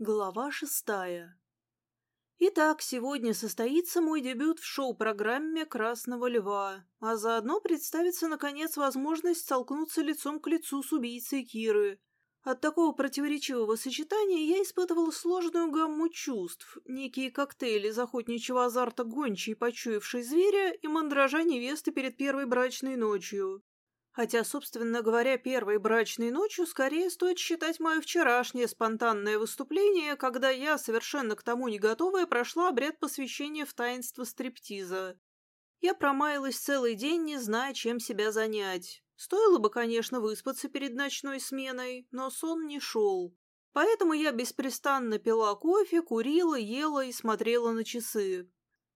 Глава шестая. Итак, сегодня состоится мой дебют в шоу-программе «Красного льва», а заодно представится, наконец, возможность столкнуться лицом к лицу с убийцей Киры. От такого противоречивого сочетания я испытывала сложную гамму чувств, некие коктейли из охотничьего азарта гончей, почуявшей зверя, и мандража невесты перед первой брачной ночью. Хотя, собственно говоря, первой брачной ночью скорее стоит считать мое вчерашнее спонтанное выступление, когда я, совершенно к тому не готовая, прошла обряд посвящения в таинство стриптиза. Я промаялась целый день, не зная, чем себя занять. Стоило бы, конечно, выспаться перед ночной сменой, но сон не шел. Поэтому я беспрестанно пила кофе, курила, ела и смотрела на часы.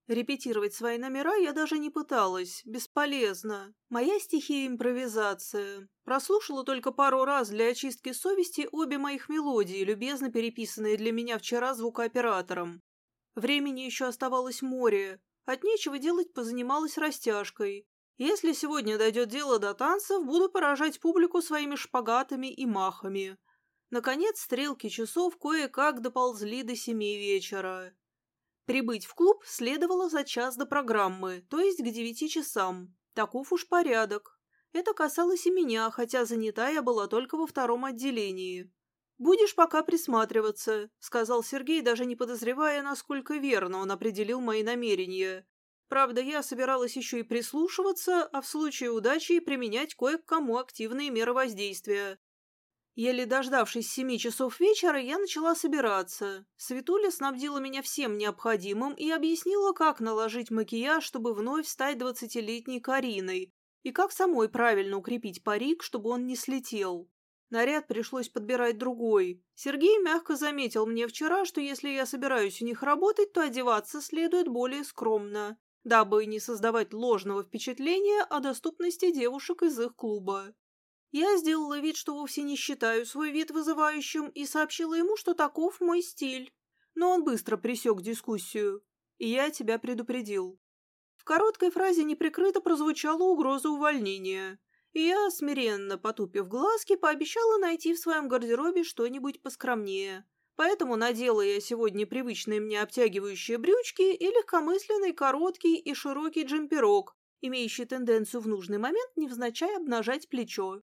Репетировать свои номера я даже не пыталась, бесполезно. Моя стихия — импровизация. Прослушала только пару раз для очистки совести обе моих мелодии, любезно переписанные для меня вчера звукооператором. Времени еще оставалось море. От нечего делать позанималась растяжкой. Если сегодня дойдет дело до танцев, буду поражать публику своими шпагатами и махами. Наконец, стрелки часов кое-как доползли до семи вечера. Прибыть в клуб следовало за час до программы, то есть к девяти часам. Таков уж порядок. Это касалось и меня, хотя занята я была только во втором отделении. «Будешь пока присматриваться», — сказал Сергей, даже не подозревая, насколько верно он определил мои намерения. Правда, я собиралась еще и прислушиваться, а в случае удачи применять кое к кому активные меры воздействия. Еле дождавшись семи часов вечера, я начала собираться. Светуля снабдила меня всем необходимым и объяснила, как наложить макияж, чтобы вновь стать двадцатилетней Кариной, и как самой правильно укрепить парик, чтобы он не слетел. Наряд пришлось подбирать другой. Сергей мягко заметил мне вчера, что если я собираюсь у них работать, то одеваться следует более скромно, дабы не создавать ложного впечатления о доступности девушек из их клуба. Я сделала вид, что вовсе не считаю свой вид вызывающим, и сообщила ему, что таков мой стиль. Но он быстро пресек дискуссию. И я тебя предупредил. В короткой фразе неприкрыто прозвучала угроза увольнения. И я, смиренно потупив глазки, пообещала найти в своем гардеробе что-нибудь поскромнее. Поэтому надела я сегодня привычные мне обтягивающие брючки и легкомысленный короткий и широкий джемперок, имеющий тенденцию в нужный момент невзначай обнажать плечо.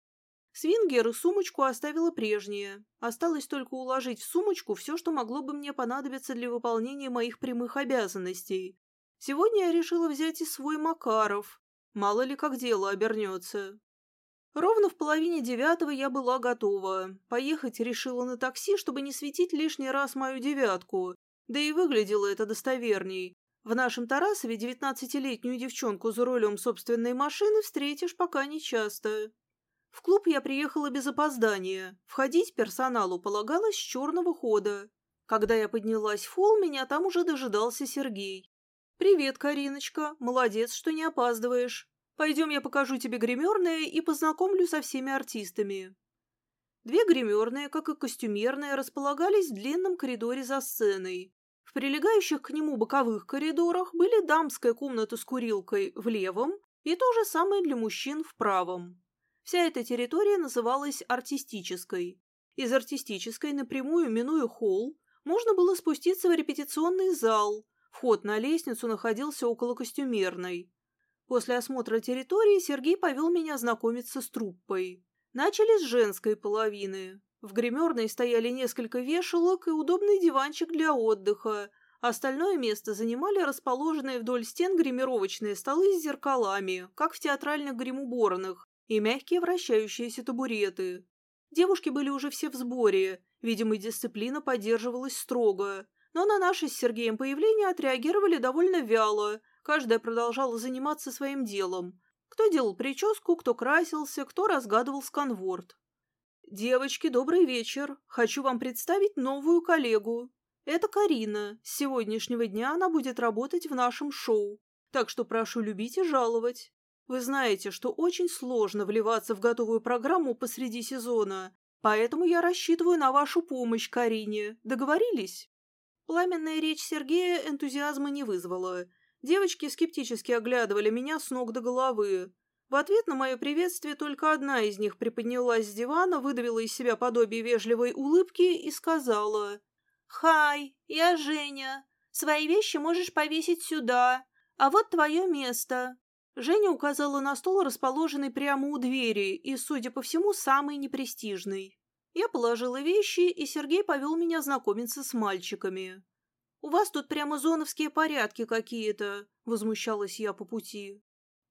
Свингер сумочку оставила прежние. Осталось только уложить в сумочку все, что могло бы мне понадобиться для выполнения моих прямых обязанностей. Сегодня я решила взять и свой Макаров. Мало ли как дело обернется. Ровно в половине девятого я была готова. Поехать решила на такси, чтобы не светить лишний раз мою девятку. Да и выглядело это достоверней. В нашем Тарасове девятнадцатилетнюю девчонку за рулем собственной машины встретишь пока не часто. В клуб я приехала без опоздания. Входить персоналу полагалось с черного хода. Когда я поднялась в холл, меня там уже дожидался Сергей. «Привет, Кариночка. Молодец, что не опаздываешь. Пойдем, я покажу тебе гримерные и познакомлю со всеми артистами». Две гримерные, как и костюмерные, располагались в длинном коридоре за сценой. В прилегающих к нему боковых коридорах были дамская комната с курилкой в левом и то же самое для мужчин в правом. Вся эта территория называлась артистической. Из артистической, напрямую минуя холл, можно было спуститься в репетиционный зал. Вход на лестницу находился около костюмерной. После осмотра территории Сергей повел меня знакомиться с труппой. Начали с женской половины. В гримерной стояли несколько вешалок и удобный диванчик для отдыха. Остальное место занимали расположенные вдоль стен гримировочные столы с зеркалами, как в театральных гримуборных, и мягкие вращающиеся табуреты. Девушки были уже все в сборе, видимо, дисциплина поддерживалась строго, но на наше с Сергеем появление отреагировали довольно вяло, каждая продолжала заниматься своим делом. Кто делал прическу, кто красился, кто разгадывал сканворд. «Девочки, добрый вечер. Хочу вам представить новую коллегу. Это Карина. С сегодняшнего дня она будет работать в нашем шоу. Так что прошу любить и жаловать. Вы знаете, что очень сложно вливаться в готовую программу посреди сезона, поэтому я рассчитываю на вашу помощь, Карине. Договорились?» Пламенная речь Сергея энтузиазма не вызвала. Девочки скептически оглядывали меня с ног до головы. В ответ на мое приветствие только одна из них приподнялась с дивана, выдавила из себя подобие вежливой улыбки и сказала «Хай, я Женя. Свои вещи можешь повесить сюда. А вот твое место». Женя указала на стол, расположенный прямо у двери и, судя по всему, самый непрестижный. Я положила вещи, и Сергей повел меня знакомиться с мальчиками. «У вас тут прямо зоновские порядки какие-то», — возмущалась я по пути.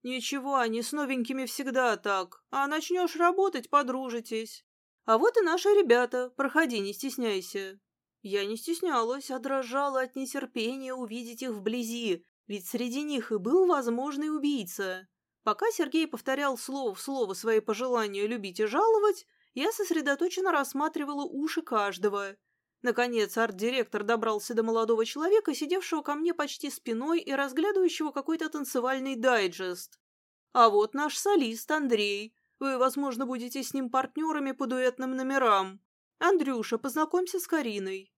«Ничего, они с новенькими всегда так. А начнешь работать, подружитесь. А вот и наши ребята. Проходи, не стесняйся». Я не стеснялась, а дрожала от нетерпения увидеть их вблизи, ведь среди них и был возможный убийца. Пока Сергей повторял слово в слово свои пожелания любить и жаловать, я сосредоточенно рассматривала уши каждого. Наконец арт-директор добрался до молодого человека, сидевшего ко мне почти спиной и разглядывающего какой-то танцевальный дайджест. А вот наш солист Андрей. Вы, возможно, будете с ним партнерами по дуэтным номерам. Андрюша, познакомься с Кариной.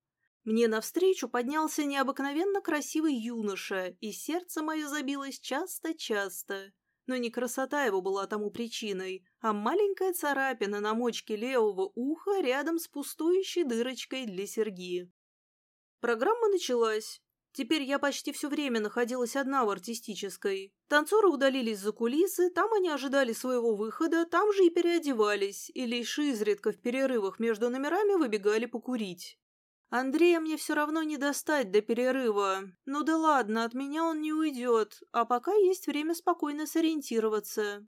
Мне навстречу поднялся необыкновенно красивый юноша, и сердце мое забилось часто-часто. Но не красота его была тому причиной, а маленькая царапина на мочке левого уха рядом с пустующей дырочкой для серьги. Программа началась. Теперь я почти все время находилась одна в артистической. Танцоры удалились за кулисы, там они ожидали своего выхода, там же и переодевались, и лишь изредка в перерывах между номерами выбегали покурить. Андрея мне все равно не достать до перерыва. Ну да ладно, от меня он не уйдет, а пока есть время спокойно сориентироваться.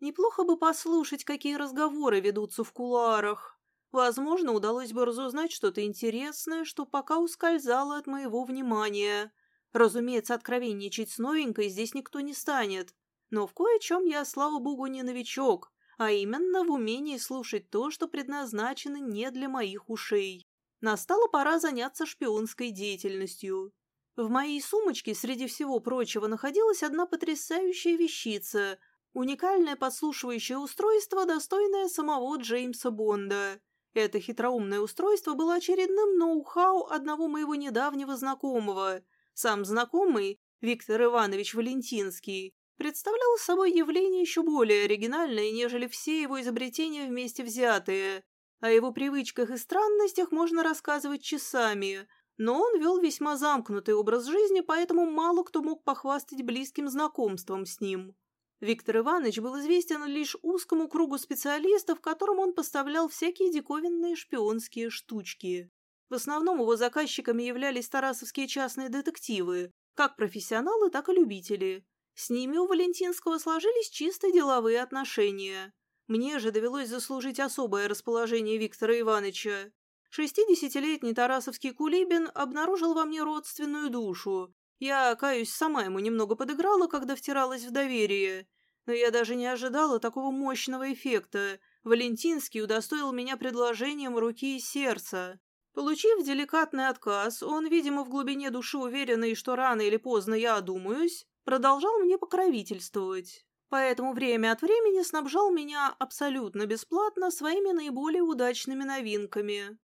Неплохо бы послушать, какие разговоры ведутся в кулуарах. Возможно, удалось бы разузнать что-то интересное, что пока ускользало от моего внимания. Разумеется, откровенничать с новенькой здесь никто не станет. Но в кое-чем я, слава богу, не новичок, а именно в умении слушать то, что предназначено не для моих ушей. Настала пора заняться шпионской деятельностью. В моей сумочке среди всего прочего находилась одна потрясающая вещица, уникальное подслушивающее устройство, достойное самого Джеймса Бонда. Это хитроумное устройство было очередным ноу-хау одного моего недавнего знакомого. Сам знакомый, Виктор Иванович Валентинский, представлял собой явление еще более оригинальное, нежели все его изобретения вместе взятые. О его привычках и странностях можно рассказывать часами, но он вел весьма замкнутый образ жизни, поэтому мало кто мог похвастать близким знакомством с ним. Виктор Иванович был известен лишь узкому кругу специалистов, которым он поставлял всякие диковинные шпионские штучки. В основном его заказчиками являлись тарасовские частные детективы, как профессионалы, так и любители. С ними у Валентинского сложились чисто деловые отношения. Мне же довелось заслужить особое расположение Виктора Ивановича. Шестидесятилетний тарасовский кулибин обнаружил во мне родственную душу. Я, каюсь, сама ему немного подыграла, когда втиралась в доверие. Но я даже не ожидала такого мощного эффекта. Валентинский удостоил меня предложением руки и сердца. Получив деликатный отказ, он, видимо, в глубине души уверенный, что рано или поздно я одумаюсь, продолжал мне покровительствовать поэтому время от времени снабжал меня абсолютно бесплатно своими наиболее удачными новинками.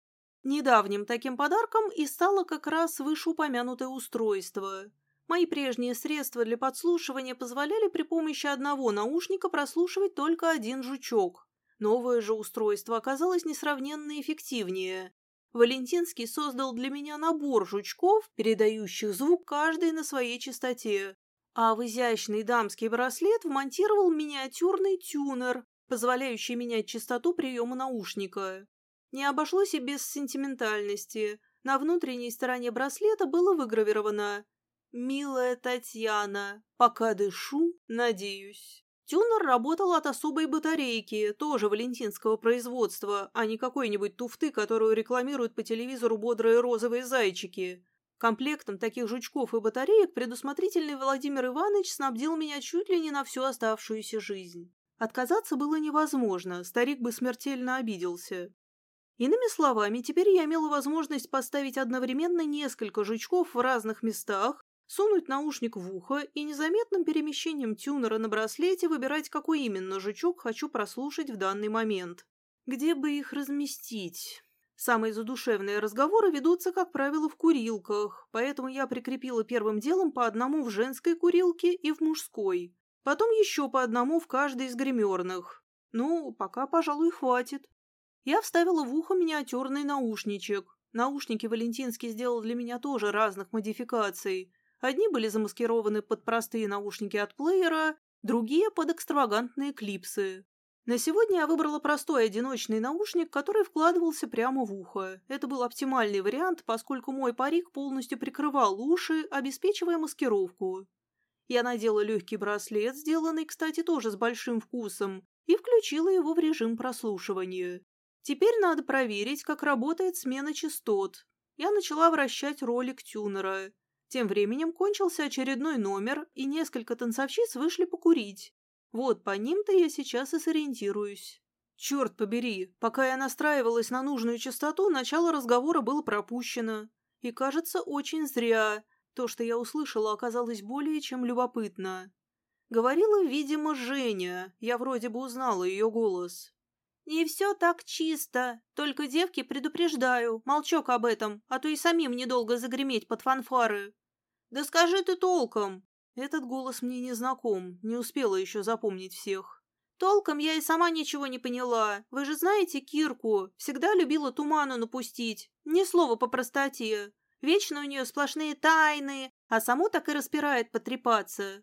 Недавним таким подарком и стало как раз вышеупомянутое устройство. Мои прежние средства для подслушивания позволяли при помощи одного наушника прослушивать только один жучок. Новое же устройство оказалось несравненно эффективнее. Валентинский создал для меня набор жучков, передающих звук каждый на своей частоте, а в изящный дамский браслет вмонтировал миниатюрный тюнер, позволяющий менять частоту приема наушника. Не обошлось и без сентиментальности. На внутренней стороне браслета было выгравировано «Милая Татьяна, пока дышу, надеюсь». Тюнер работал от особой батарейки, тоже валентинского производства, а не какой-нибудь туфты, которую рекламируют по телевизору бодрые розовые зайчики. Комплектом таких жучков и батареек предусмотрительный Владимир Иванович снабдил меня чуть ли не на всю оставшуюся жизнь. Отказаться было невозможно, старик бы смертельно обиделся. Иными словами, теперь я имела возможность поставить одновременно несколько жучков в разных местах, сунуть наушник в ухо и незаметным перемещением тюнера на браслете выбирать, какой именно жучок хочу прослушать в данный момент. Где бы их разместить? Самые задушевные разговоры ведутся, как правило, в курилках, поэтому я прикрепила первым делом по одному в женской курилке и в мужской. Потом еще по одному в каждой из гримерных. Ну, пока, пожалуй, хватит. Я вставила в ухо миниатюрный наушничек. Наушники Валентинский сделал для меня тоже разных модификаций. Одни были замаскированы под простые наушники от плеера, другие — под экстравагантные клипсы. На сегодня я выбрала простой одиночный наушник, который вкладывался прямо в ухо. Это был оптимальный вариант, поскольку мой парик полностью прикрывал уши, обеспечивая маскировку. Я надела легкий браслет, сделанный, кстати, тоже с большим вкусом, и включила его в режим прослушивания. Теперь надо проверить, как работает смена частот. Я начала вращать ролик тюнера. Тем временем кончился очередной номер, и несколько танцовщиц вышли покурить. Вот по ним-то я сейчас и сориентируюсь. Черт побери, пока я настраивалась на нужную частоту, начало разговора было пропущено. И кажется, очень зря. То, что я услышала, оказалось более чем любопытно. Говорила, видимо, Женя. Я вроде бы узнала ее голос. «Не все так чисто. Только девки предупреждаю. Молчок об этом, а то и самим недолго загреметь под фанфары». «Да скажи ты толком!» Этот голос мне не знаком, не успела еще запомнить всех. Толком я и сама ничего не поняла. Вы же знаете Кирку, всегда любила туману напустить. Ни слова по простоте. Вечно у нее сплошные тайны, а саму так и распирает потрепаться.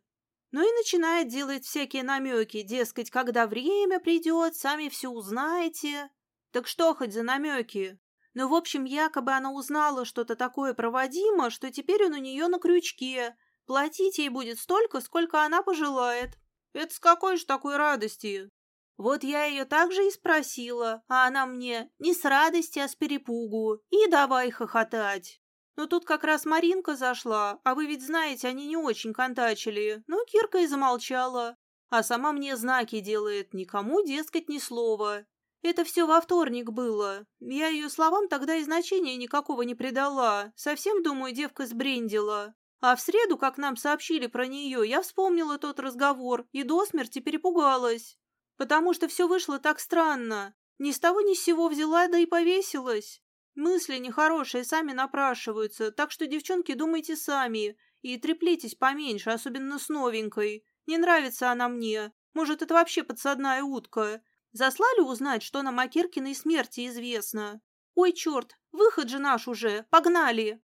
Ну и начинает делать всякие намеки, дескать, когда время придет, сами все узнаете. Так что хоть за намеки? Ну, в общем, якобы она узнала что-то такое проводимо, что теперь он у нее на крючке, Платить ей будет столько, сколько она пожелает. Это с какой же такой радости? Вот я ее также и спросила, а она мне не с радости, а с перепугу. И давай хохотать. Но тут как раз Маринка зашла, а вы ведь знаете, они не очень контачили. Ну, Кирка и замолчала. А сама мне знаки делает, никому, дескать, ни слова. Это все во вторник было. Я ее словам тогда и значения никакого не придала. Совсем, думаю, девка сбрендила. А в среду, как нам сообщили про нее, я вспомнила тот разговор и до смерти перепугалась. Потому что все вышло так странно. Ни с того ни с сего взяла, да и повесилась. Мысли нехорошие сами напрашиваются, так что, девчонки, думайте сами. И треплитесь поменьше, особенно с новенькой. Не нравится она мне. Может, это вообще подсадная утка. Заслали узнать, что нам о Киркиной смерти известно? Ой, черт, выход же наш уже, погнали!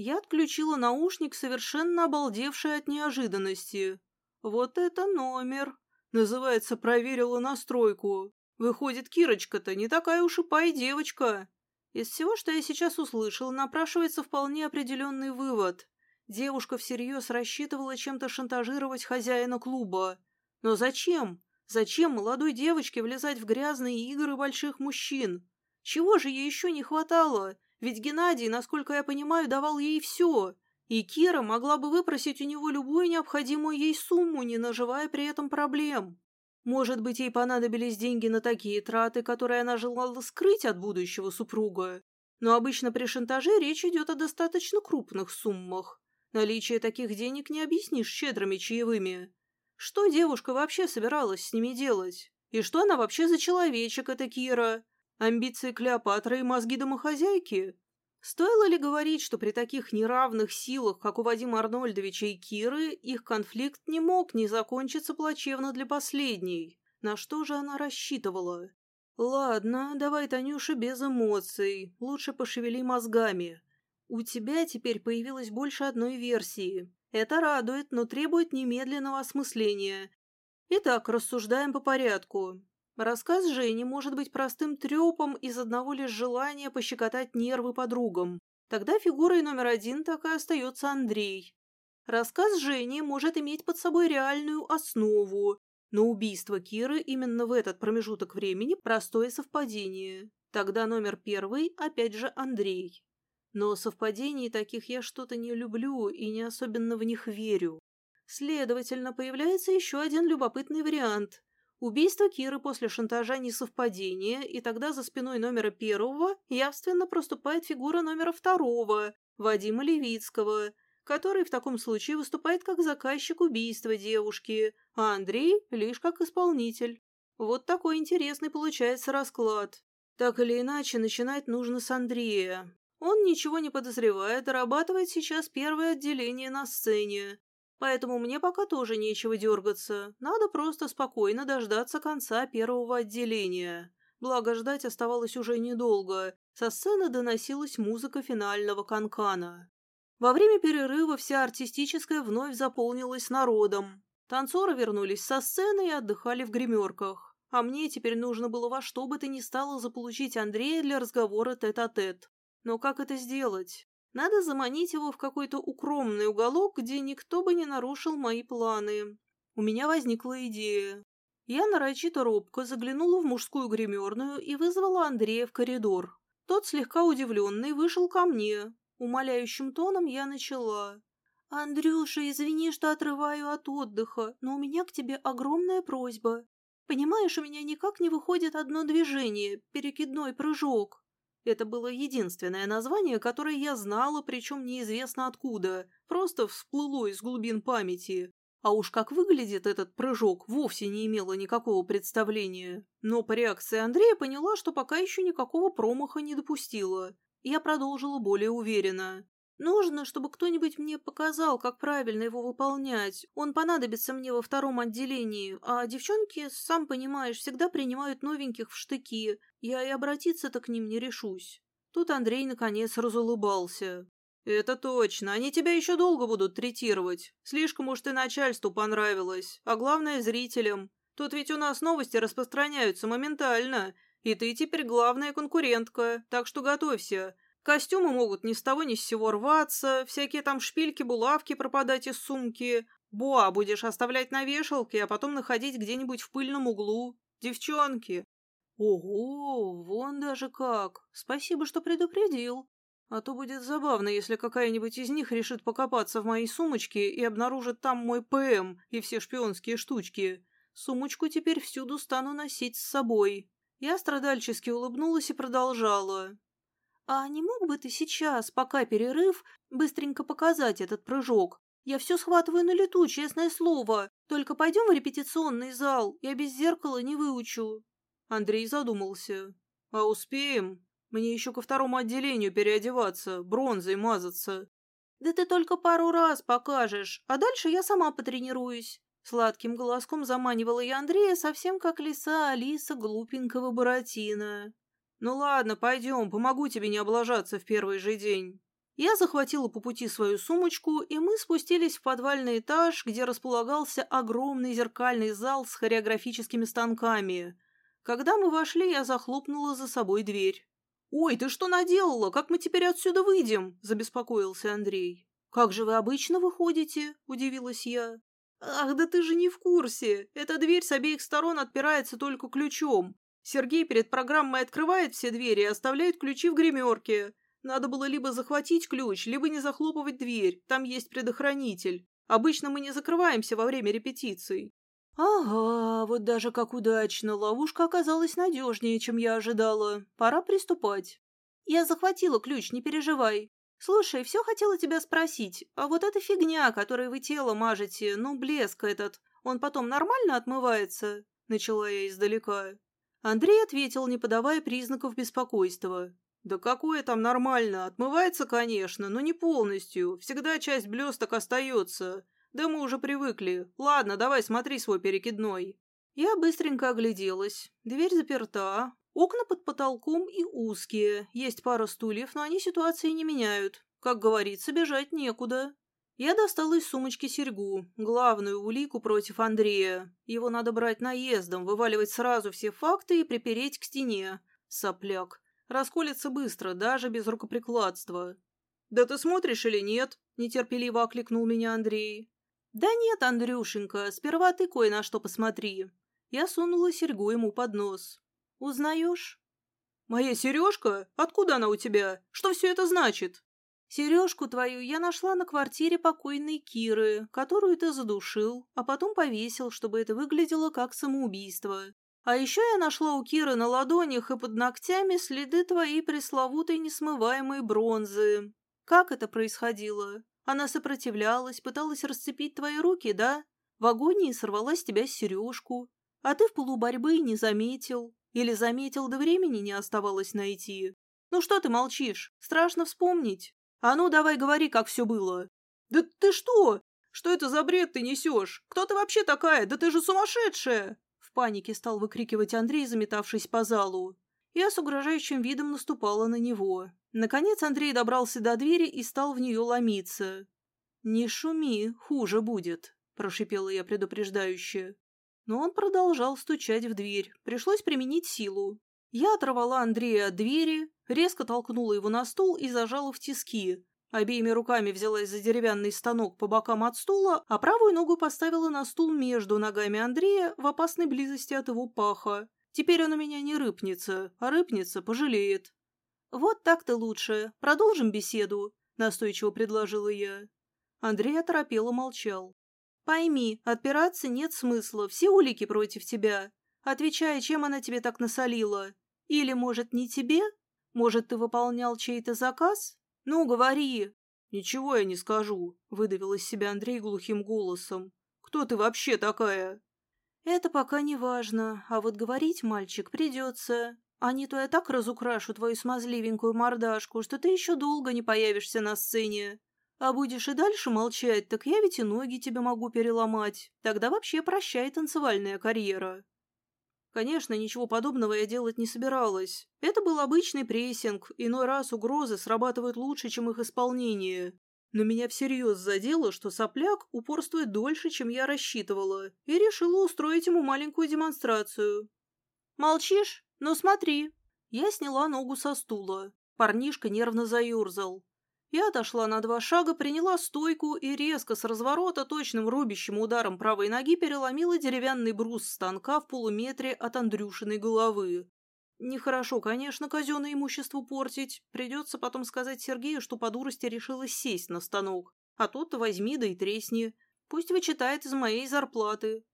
Я отключила наушник, совершенно обалдевший от неожиданности. Вот это номер. Называется «Проверила настройку». Выходит, Кирочка-то не такая уж и пай девочка. Из всего, что я сейчас услышал, напрашивается вполне определенный вывод. Девушка всерьез рассчитывала чем-то шантажировать хозяина клуба. Но зачем? Зачем молодой девочке влезать в грязные игры больших мужчин? Чего же ей еще не хватало? Ведь Геннадий, насколько я понимаю, давал ей все, и Кира могла бы выпросить у него любую необходимую ей сумму, не наживая при этом проблем. Может быть, ей понадобились деньги на такие траты, которые она желала скрыть от будущего супруга. Но обычно при шантаже речь идет о достаточно крупных суммах. Наличие таких денег не объяснишь щедрыми чаевыми. Что девушка вообще собиралась с ними делать? И что она вообще за человечек, эта Кира? Амбиции Клеопатры и мозги домохозяйки? Стоило ли говорить, что при таких неравных силах, как у Вадима Арнольдовича и Киры, их конфликт не мог не закончиться плачевно для последней? На что же она рассчитывала? Ладно, давай, Танюша, без эмоций. Лучше пошевели мозгами. У тебя теперь появилось больше одной версии. Это радует, но требует немедленного осмысления. Итак, рассуждаем по порядку. Рассказ Жени может быть простым трепом из одного лишь желания пощекотать нервы подругам. Тогда фигурой номер один так и остается Андрей. Рассказ Жени может иметь под собой реальную основу, но убийство Киры именно в этот промежуток времени – простое совпадение. Тогда номер первый опять же Андрей. Но совпадений таких я что-то не люблю и не особенно в них верю. Следовательно, появляется еще один любопытный вариант. Убийство Киры после шантажа не совпадение, и тогда за спиной номера первого явственно проступает фигура номера второго, Вадима Левицкого, который в таком случае выступает как заказчик убийства девушки, а Андрей лишь как исполнитель. Вот такой интересный получается расклад. Так или иначе, начинать нужно с Андрея. Он ничего не подозревает, дорабатывает сейчас первое отделение на сцене. Поэтому мне пока тоже нечего дергаться. Надо просто спокойно дождаться конца первого отделения. Благо, ждать оставалось уже недолго. Со сцены доносилась музыка финального канкана. Во время перерыва вся артистическая вновь заполнилась народом. Танцоры вернулись со сцены и отдыхали в гримерках. А мне теперь нужно было во что бы то ни стало заполучить Андрея для разговора тет-а-тет. -тет. Но как это сделать? Надо заманить его в какой-то укромный уголок, где никто бы не нарушил мои планы. У меня возникла идея. Я нарочито робко заглянула в мужскую гримерную и вызвала Андрея в коридор. Тот, слегка удивленный, вышел ко мне. Умоляющим тоном я начала. «Андрюша, извини, что отрываю от отдыха, но у меня к тебе огромная просьба. Понимаешь, у меня никак не выходит одно движение, перекидной прыжок. Это было единственное название, которое я знала, причем неизвестно откуда, просто всплыло из глубин памяти. А уж как выглядит этот прыжок, вовсе не имела никакого представления. Но по реакции Андрея поняла, что пока еще никакого промаха не допустила. Я продолжила более уверенно. Нужно, чтобы кто-нибудь мне показал, как правильно его выполнять. Он понадобится мне во втором отделении, а девчонки, сам понимаешь, всегда принимают новеньких в штыки. Я и обратиться-то к ним не решусь. Тут Андрей наконец разулыбался. «Это точно. Они тебя еще долго будут третировать. Слишком уж ты начальству понравилась, а главное зрителям. Тут ведь у нас новости распространяются моментально, и ты теперь главная конкурентка, так что готовься. Костюмы могут ни с того ни с сего рваться, всякие там шпильки-булавки пропадать из сумки. Буа будешь оставлять на вешалке, а потом находить где-нибудь в пыльном углу. Девчонки. Ого, вон даже как. Спасибо, что предупредил. А то будет забавно, если какая-нибудь из них решит покопаться в моей сумочке и обнаружит там мой ПМ и все шпионские штучки. Сумочку теперь всюду стану носить с собой. Я страдальчески улыбнулась и продолжала. «А не мог бы ты сейчас, пока перерыв, быстренько показать этот прыжок? Я все схватываю на лету, честное слово. Только пойдем в репетиционный зал, я без зеркала не выучу». Андрей задумался. «А успеем? Мне еще ко второму отделению переодеваться, бронзой мазаться». «Да ты только пару раз покажешь, а дальше я сама потренируюсь». Сладким голоском заманивала я Андрея, совсем как лиса Алиса глупенького Буратино. «Ну ладно, пойдем, помогу тебе не облажаться в первый же день». Я захватила по пути свою сумочку, и мы спустились в подвальный этаж, где располагался огромный зеркальный зал с хореографическими станками. Когда мы вошли, я захлопнула за собой дверь. «Ой, ты что наделала? Как мы теперь отсюда выйдем?» – забеспокоился Андрей. «Как же вы обычно выходите?» – удивилась я. «Ах, да ты же не в курсе! Эта дверь с обеих сторон отпирается только ключом. Сергей перед программой открывает все двери и оставляет ключи в гримерке. Надо было либо захватить ключ, либо не захлопывать дверь, там есть предохранитель. Обычно мы не закрываемся во время репетиций. Ага, вот даже как удачно, ловушка оказалась надежнее, чем я ожидала. Пора приступать. Я захватила ключ, не переживай. Слушай, все хотела тебя спросить, а вот эта фигня, которой вы тело мажете, ну, блеск этот, он потом нормально отмывается? Начала я издалека. Андрей ответил, не подавая признаков беспокойства. «Да какое там нормально? Отмывается, конечно, но не полностью. Всегда часть блесток остается. Да мы уже привыкли. Ладно, давай смотри свой перекидной». Я быстренько огляделась. Дверь заперта. Окна под потолком и узкие. Есть пара стульев, но они ситуации не меняют. Как говорится, бежать некуда. Я достала из сумочки серьгу, главную улику против Андрея. Его надо брать наездом, вываливать сразу все факты и припереть к стене. Сопляк. Расколется быстро, даже без рукоприкладства. «Да ты смотришь или нет?» – нетерпеливо окликнул меня Андрей. «Да нет, Андрюшенька, сперва ты кое на что посмотри». Я сунула серьгу ему под нос. «Узнаешь?» «Моя сережка? Откуда она у тебя? Что все это значит?» Сережку твою я нашла на квартире покойной Киры, которую ты задушил, а потом повесил, чтобы это выглядело как самоубийство. А еще я нашла у Киры на ладонях и под ногтями следы твоей пресловутой несмываемой бронзы. Как это происходило? Она сопротивлялась, пыталась расцепить твои руки, да? В агонии сорвала с тебя сережку. А ты в полуборьбы и не заметил. Или заметил, до времени не оставалось найти. Ну что ты молчишь? Страшно вспомнить. «А ну, давай говори, как все было!» «Да ты что? Что это за бред ты несешь? Кто ты вообще такая? Да ты же сумасшедшая!» В панике стал выкрикивать Андрей, заметавшись по залу. Я с угрожающим видом наступала на него. Наконец Андрей добрался до двери и стал в нее ломиться. «Не шуми, хуже будет», – прошипела я предупреждающе. Но он продолжал стучать в дверь. Пришлось применить силу. Я оторвала Андрея от двери, резко толкнула его на стул и зажала в тиски. Обеими руками взялась за деревянный станок по бокам от стула, а правую ногу поставила на стул между ногами Андрея в опасной близости от его паха. Теперь он у меня не рыпнется, а рыпнется пожалеет. «Вот так-то лучше. Продолжим беседу», — настойчиво предложила я. Андрей оторопело молчал. «Пойми, отпираться нет смысла, все улики против тебя. Отвечай, чем она тебе так насолила. Или, может, не тебе? Может, ты выполнял чей-то заказ? Ну, говори!» «Ничего я не скажу», — выдавил из себя Андрей глухим голосом. «Кто ты вообще такая?» «Это пока не важно, а вот говорить, мальчик, придется. А не то я так разукрашу твою смазливенькую мордашку, что ты еще долго не появишься на сцене. А будешь и дальше молчать, так я ведь и ноги тебе могу переломать. Тогда вообще прощай танцевальная карьера». Конечно, ничего подобного я делать не собиралась. Это был обычный прессинг, иной раз угрозы срабатывают лучше, чем их исполнение. Но меня всерьез задело, что сопляк упорствует дольше, чем я рассчитывала, и решила устроить ему маленькую демонстрацию. «Молчишь? Ну смотри!» Я сняла ногу со стула. Парнишка нервно заерзал. Я отошла на два шага, приняла стойку и резко с разворота точным рубящим ударом правой ноги переломила деревянный брус станка в полуметре от Андрюшиной головы. Нехорошо, конечно, казенное имущество портить. Придется потом сказать Сергею, что по дурости решила сесть на станок. А тот-то возьми да и тресни. Пусть вычитает из моей зарплаты.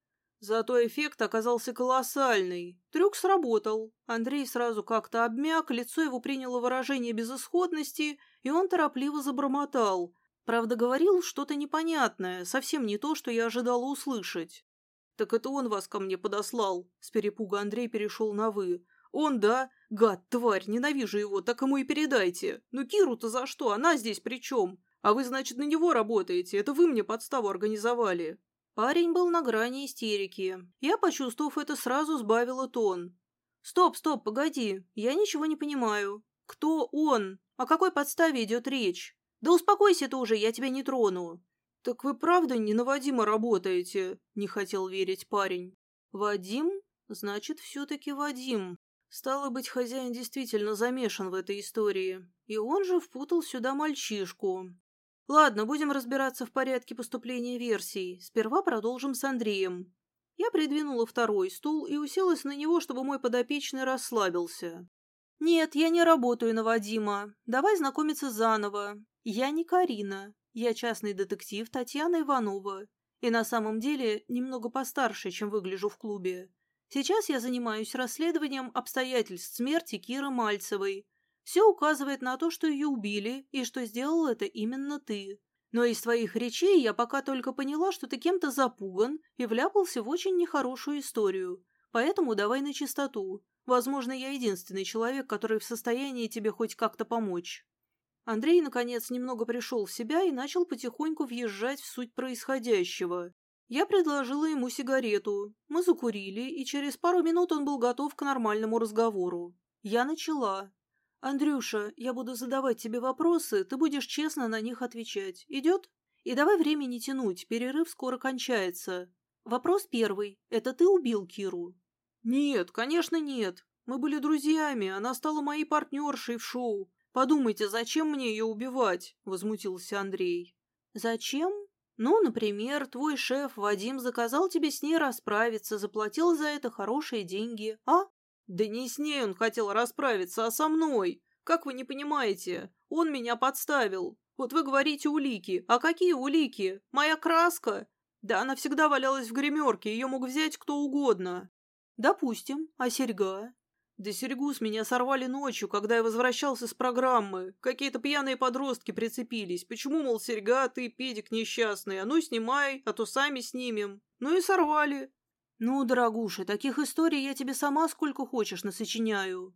Зато эффект оказался колоссальный. Трюк сработал. Андрей сразу как-то обмяк, лицо его приняло выражение безысходности – и он торопливо забормотал. Правда, говорил что-то непонятное, совсем не то, что я ожидала услышать. «Так это он вас ко мне подослал?» С перепуга Андрей перешел на «вы». «Он, да? Гад, тварь, ненавижу его, так ему и передайте. Ну Киру-то за что? Она здесь при чем? А вы, значит, на него работаете? Это вы мне подставу организовали». Парень был на грани истерики. Я, почувствовав это, сразу сбавила тон. «Стоп, стоп, погоди, я ничего не понимаю. Кто он? О какой подставе идет речь? Да успокойся ты уже, я тебя не трону. Так вы правда не на Вадима работаете? Не хотел верить парень. Вадим? Значит, все-таки Вадим. Стало быть, хозяин действительно замешан в этой истории. И он же впутал сюда мальчишку. Ладно, будем разбираться в порядке поступления версий. Сперва продолжим с Андреем. Я придвинула второй стул и уселась на него, чтобы мой подопечный расслабился. «Нет, я не работаю на Вадима. Давай знакомиться заново. Я не Карина. Я частный детектив Татьяна Иванова. И на самом деле немного постарше, чем выгляжу в клубе. Сейчас я занимаюсь расследованием обстоятельств смерти Киры Мальцевой. Все указывает на то, что ее убили, и что сделал это именно ты. Но из твоих речей я пока только поняла, что ты кем-то запуган и вляпался в очень нехорошую историю. Поэтому давай на чистоту. Возможно, я единственный человек, который в состоянии тебе хоть как-то помочь». Андрей, наконец, немного пришел в себя и начал потихоньку въезжать в суть происходящего. Я предложила ему сигарету. Мы закурили, и через пару минут он был готов к нормальному разговору. Я начала. «Андрюша, я буду задавать тебе вопросы, ты будешь честно на них отвечать. Идет? И давай время не тянуть, перерыв скоро кончается. Вопрос первый. Это ты убил Киру?» «Нет, конечно нет. Мы были друзьями, она стала моей партнершей в шоу. Подумайте, зачем мне ее убивать?» – возмутился Андрей. «Зачем? Ну, например, твой шеф Вадим заказал тебе с ней расправиться, заплатил за это хорошие деньги, а?» «Да не с ней он хотел расправиться, а со мной. Как вы не понимаете? Он меня подставил. Вот вы говорите улики. А какие улики? Моя краска? Да она всегда валялась в гримерке, ее мог взять кто угодно. «Допустим. А серьга?» «Да серьгу с меня сорвали ночью, когда я возвращался с программы. Какие-то пьяные подростки прицепились. Почему, мол, серьга, ты педик несчастный? А ну, снимай, а то сами снимем. Ну и сорвали». «Ну, дорогуша, таких историй я тебе сама сколько хочешь насочиняю».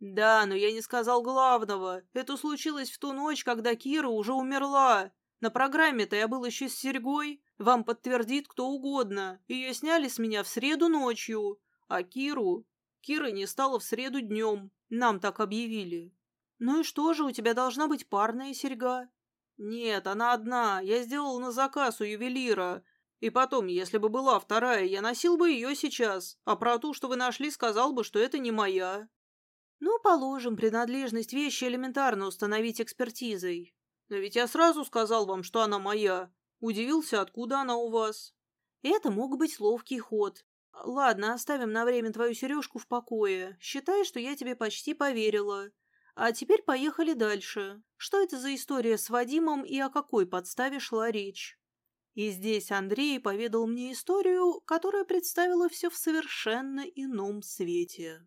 «Да, но я не сказал главного. Это случилось в ту ночь, когда Кира уже умерла. На программе-то я был еще с серьгой. Вам подтвердит кто угодно. Ее сняли с меня в среду ночью. А Киру? Кира не стало в среду днем. Нам так объявили. Ну и что же, у тебя должна быть парная серьга. Нет, она одна. Я сделал на заказ у ювелира. И потом, если бы была вторая, я носил бы ее сейчас. А про ту, что вы нашли, сказал бы, что это не моя. Ну, положим, принадлежность вещи элементарно установить экспертизой. Но ведь я сразу сказал вам, что она моя. Удивился, откуда она у вас. Это мог быть ловкий ход. Ладно, оставим на время твою сережку в покое. Считай, что я тебе почти поверила. А теперь поехали дальше. Что это за история с Вадимом и о какой подставе шла речь? И здесь Андрей поведал мне историю, которая представила все в совершенно ином свете.